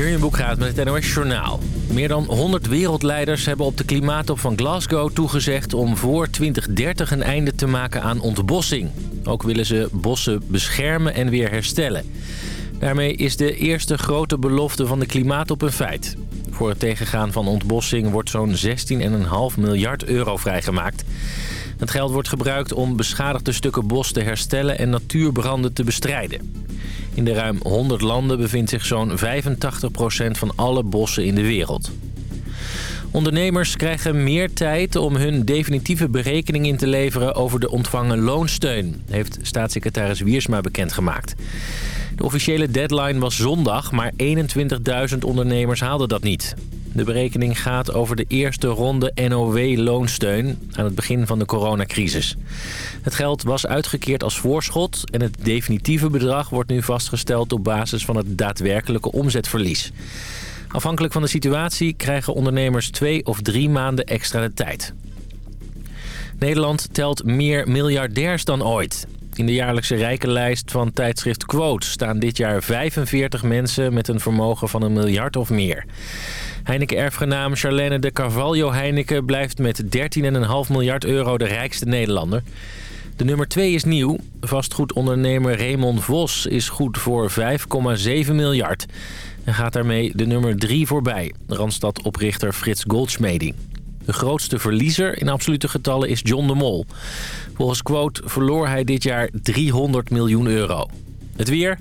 Jurjen Boekraat met het NOS Journaal. Meer dan 100 wereldleiders hebben op de klimaattop van Glasgow toegezegd... om voor 2030 een einde te maken aan ontbossing. Ook willen ze bossen beschermen en weer herstellen. Daarmee is de eerste grote belofte van de klimaattop een feit. Voor het tegengaan van ontbossing wordt zo'n 16,5 miljard euro vrijgemaakt. Het geld wordt gebruikt om beschadigde stukken bos te herstellen en natuurbranden te bestrijden. In de ruim 100 landen bevindt zich zo'n 85% van alle bossen in de wereld. Ondernemers krijgen meer tijd om hun definitieve berekening in te leveren over de ontvangen loonsteun, heeft staatssecretaris Wiersma bekendgemaakt. De officiële deadline was zondag, maar 21.000 ondernemers haalden dat niet. De berekening gaat over de eerste ronde NOW-loonsteun aan het begin van de coronacrisis. Het geld was uitgekeerd als voorschot en het definitieve bedrag wordt nu vastgesteld op basis van het daadwerkelijke omzetverlies. Afhankelijk van de situatie krijgen ondernemers twee of drie maanden extra de tijd. Nederland telt meer miljardairs dan ooit. In de jaarlijkse rijkenlijst van tijdschrift Quote staan dit jaar 45 mensen met een vermogen van een miljard of meer. Heineken-erfgenaam Charlene de Carvalho Heineken blijft met 13,5 miljard euro de rijkste Nederlander. De nummer 2 is nieuw. Vastgoedondernemer Raymond Vos is goed voor 5,7 miljard. En gaat daarmee de nummer 3 voorbij. Randstad-oprichter Frits Goldschmeding. De grootste verliezer in absolute getallen is John de Mol. Volgens Quote verloor hij dit jaar 300 miljoen euro. Het weer...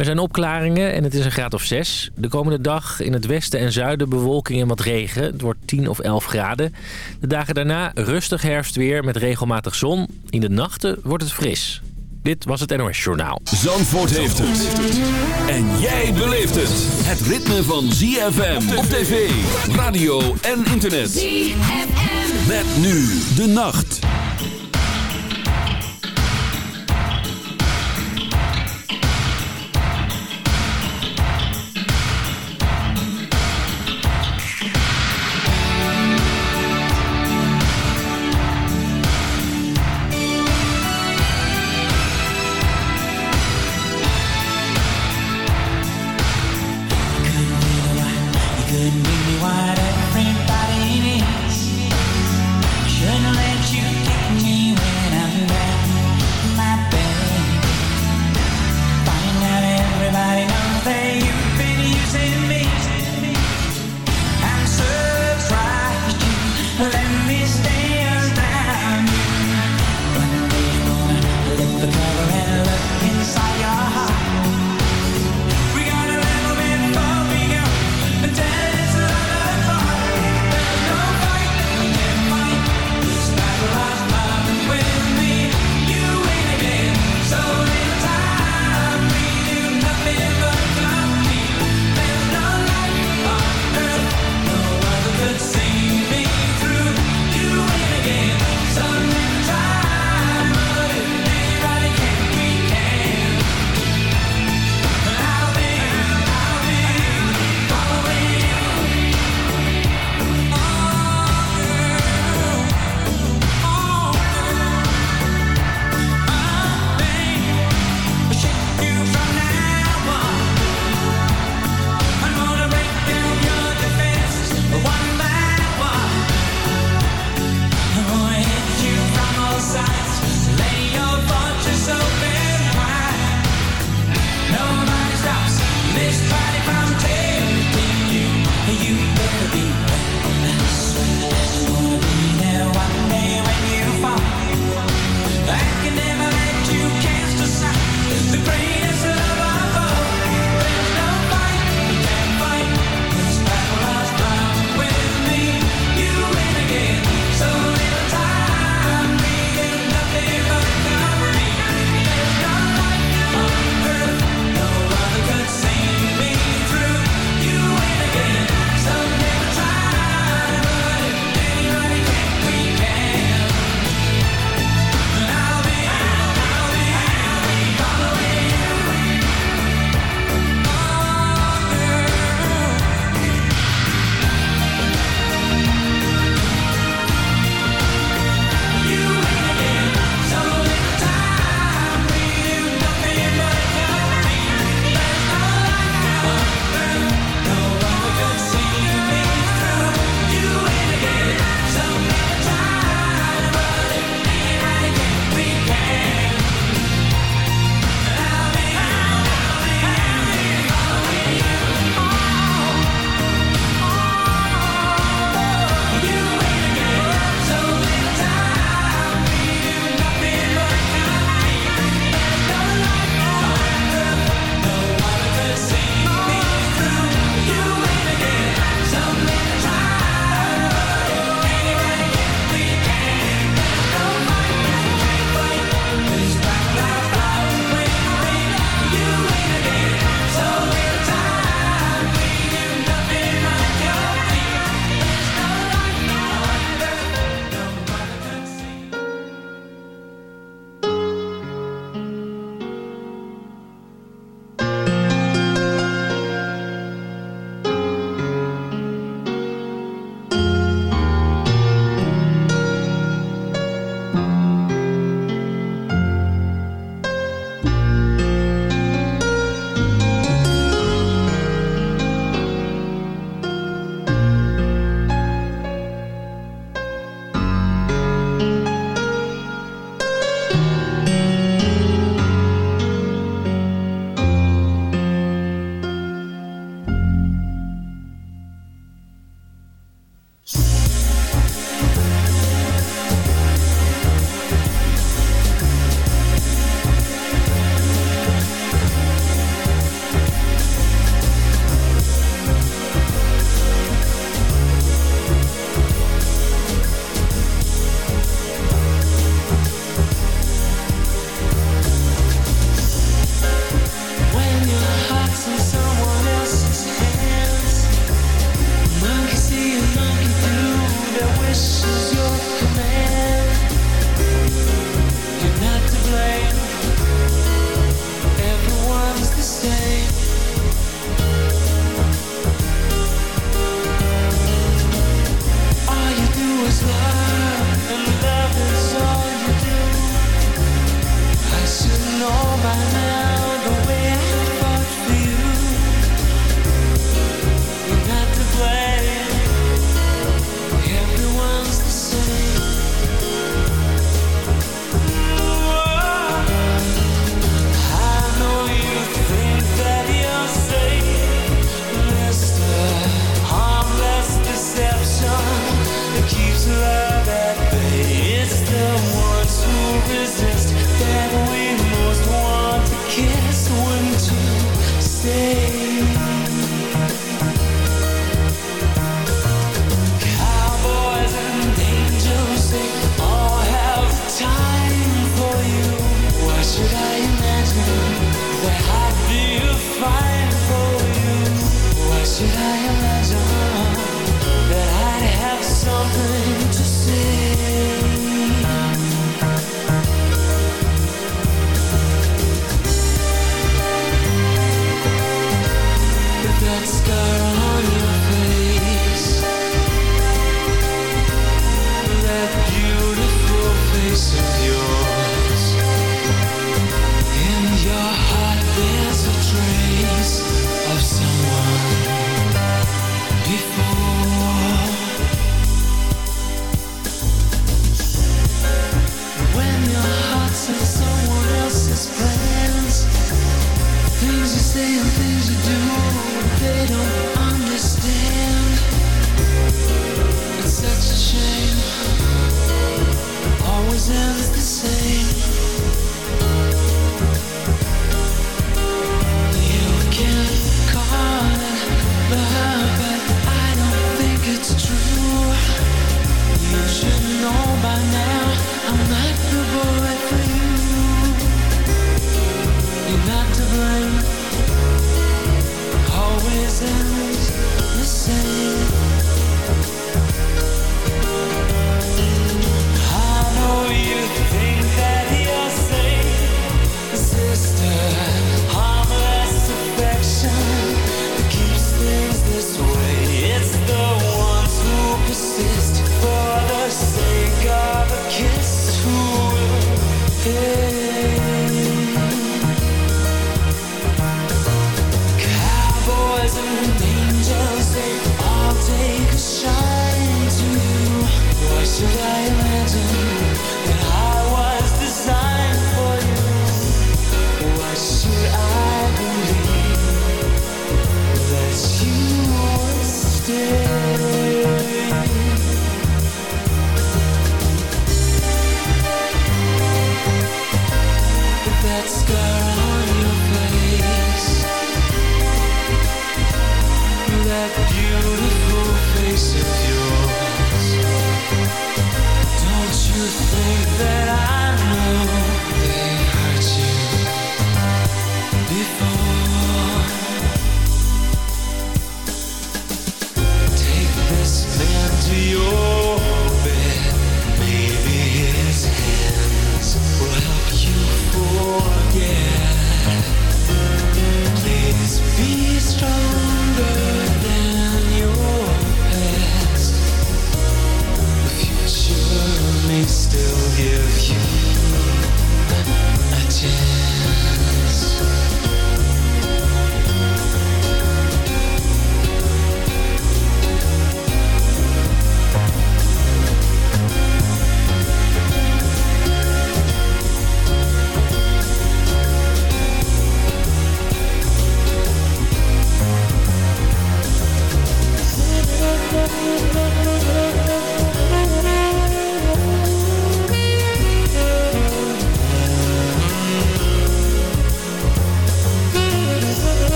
Er zijn opklaringen en het is een graad of 6. De komende dag in het westen en zuiden bewolking en wat regen. Het wordt 10 of 11 graden. De dagen daarna rustig herfstweer met regelmatig zon. In de nachten wordt het fris. Dit was het NOS Journaal. Zandvoort heeft het. En jij beleeft het. Het ritme van ZFM op tv, radio en internet. ZFM. Met nu de nacht.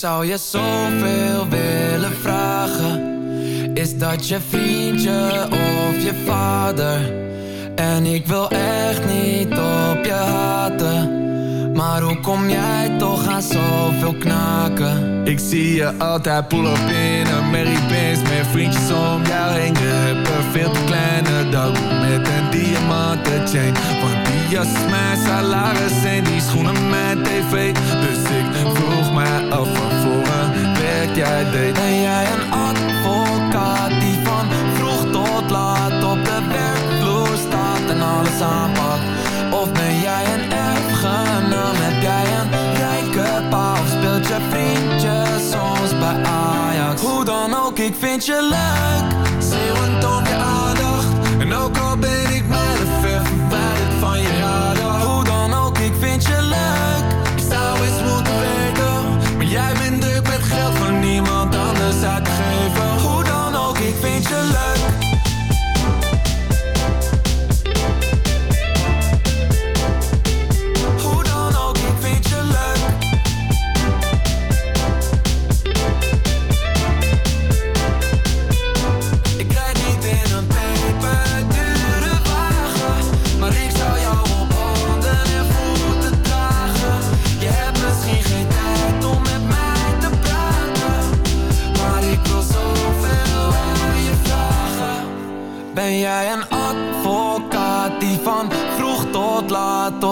Zou je zoveel willen vragen. Is dat je vriendje of je vader? En ik wil echt niet op je haten. Maar hoe kom jij toch aan zoveel knaken? Ik zie je altijd pull up in Mary Benz Met vriendjes om jou heen. Je hebt een veel te kleine dag Met een diamanten chain Want die jas mijn salaris En die schoenen mijn tv. Dus ik vroeg mij af Ben jij een advocaat die van vroeg tot laat Op de werkvloer staat en alles aanpakt. Of ben jij een erfgenaam? Heb jij een rijke pa Of speelt je vriendje soms bij Ajax? Hoe dan ook, ik vind je leuk. Zeeuwend om je aandacht. En ook al ben ik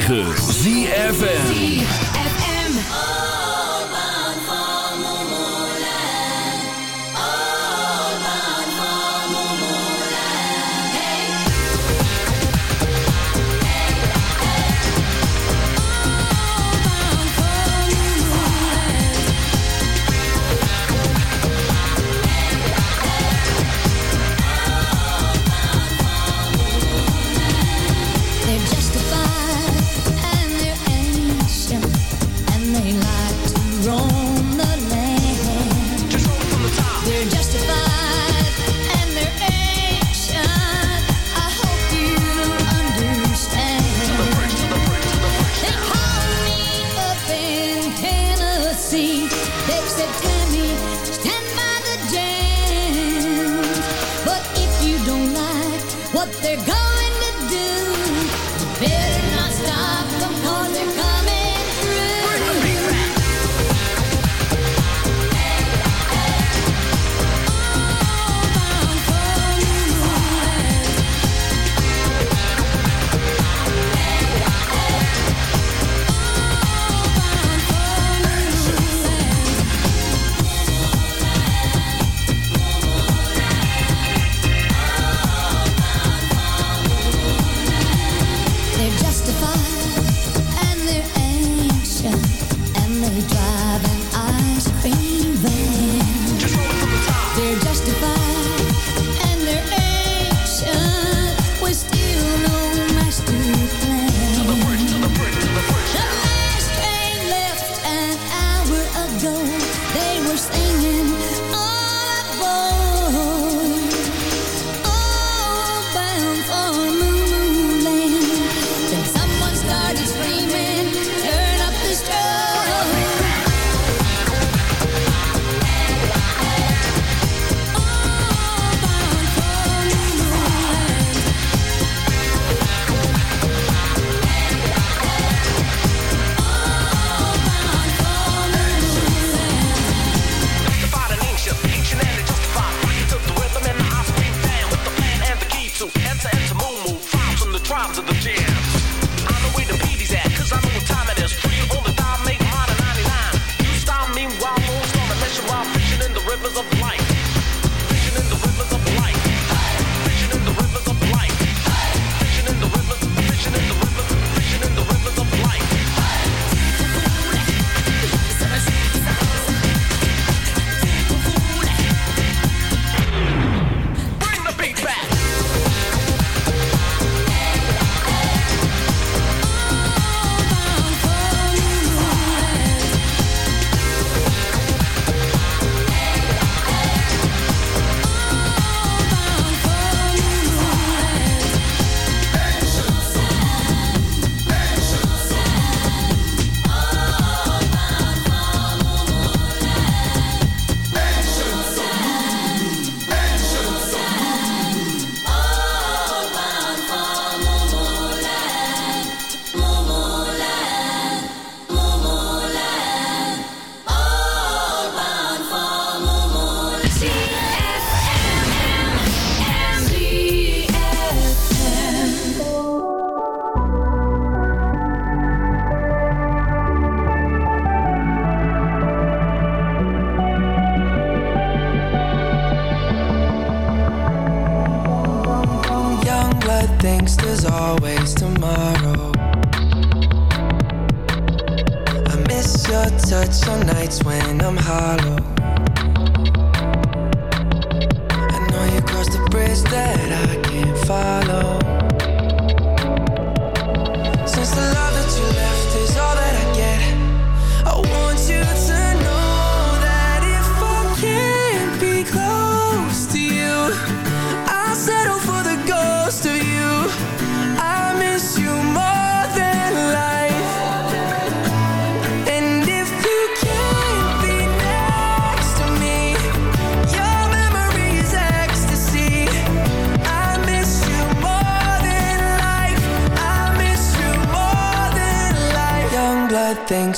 106.9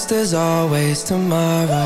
past is always tomorrow.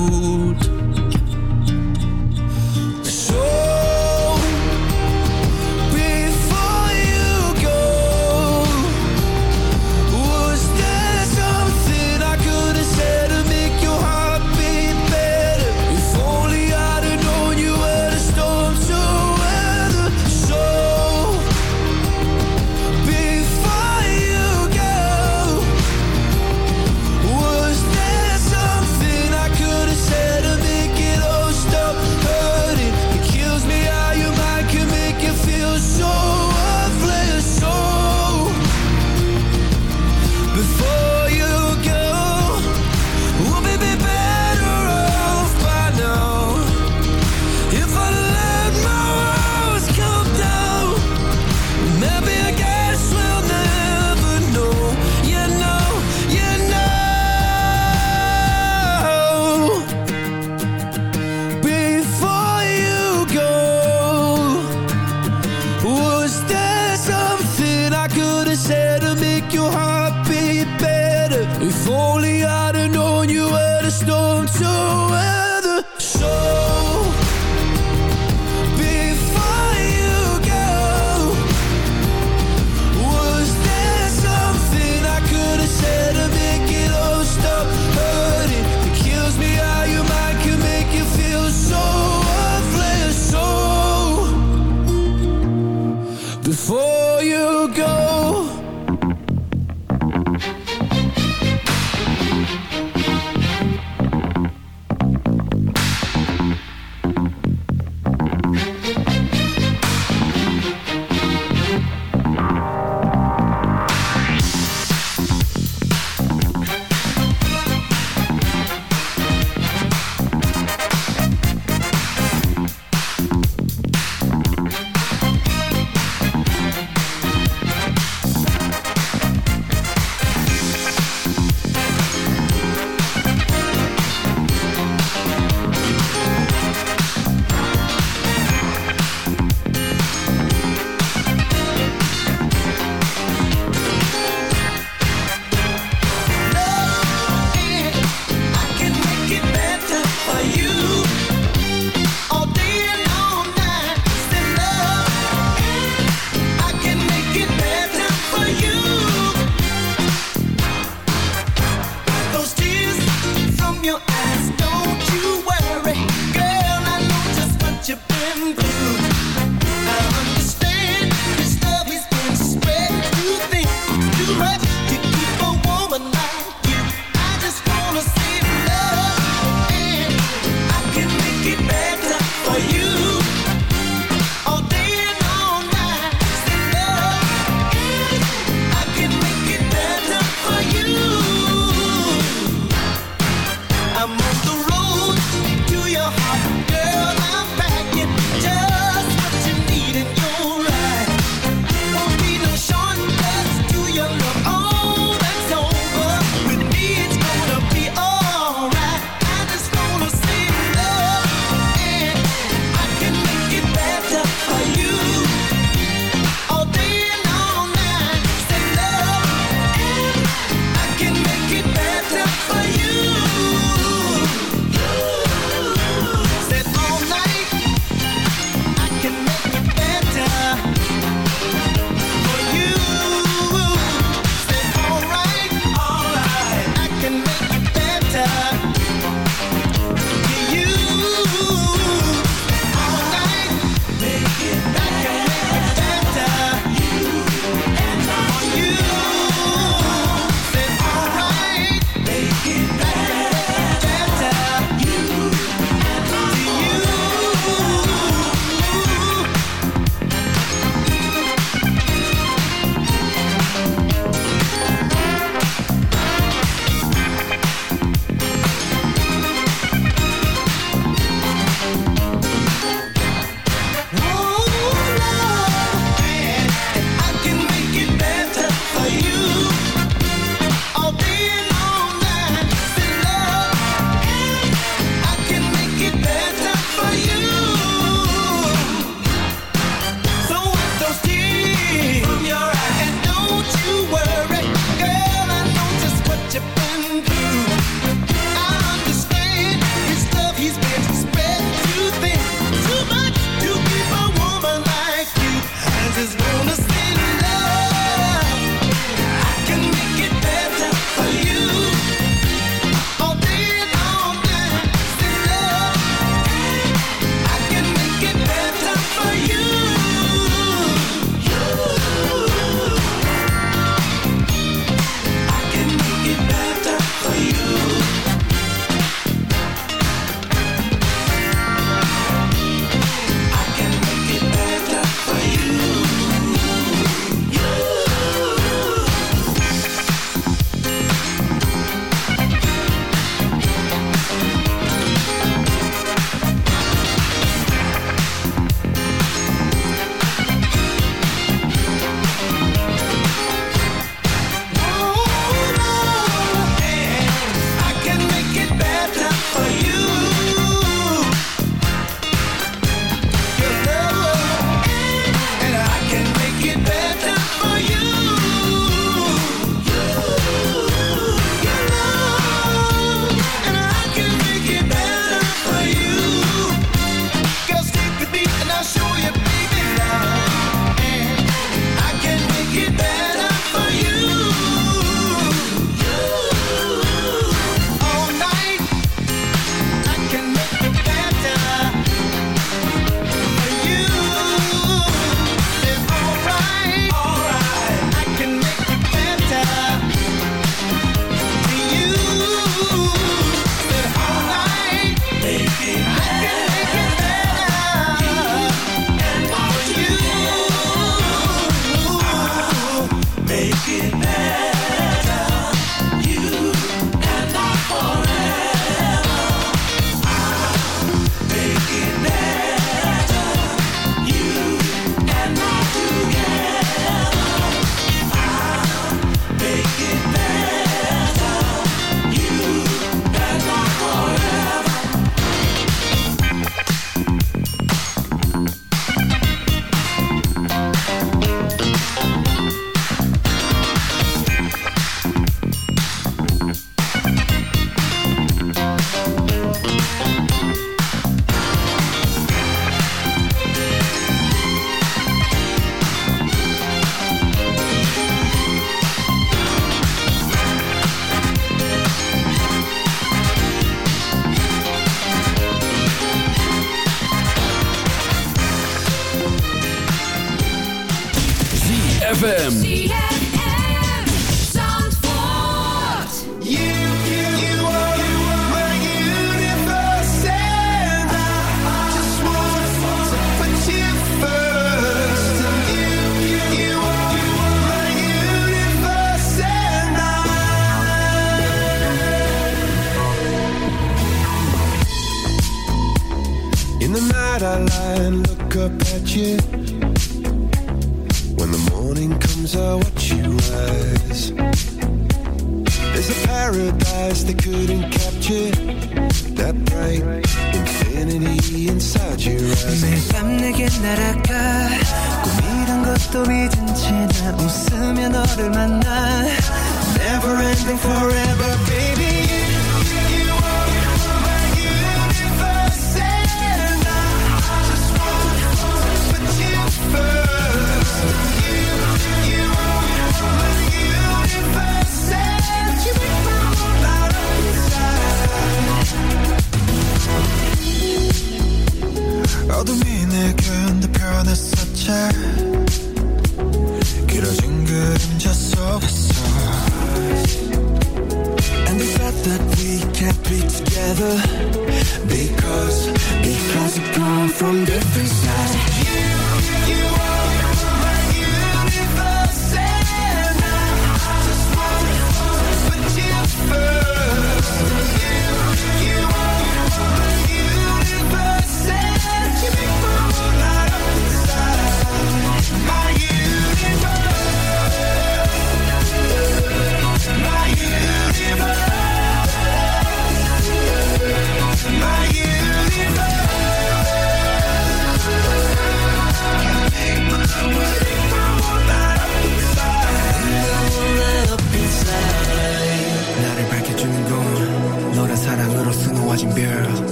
On different sides.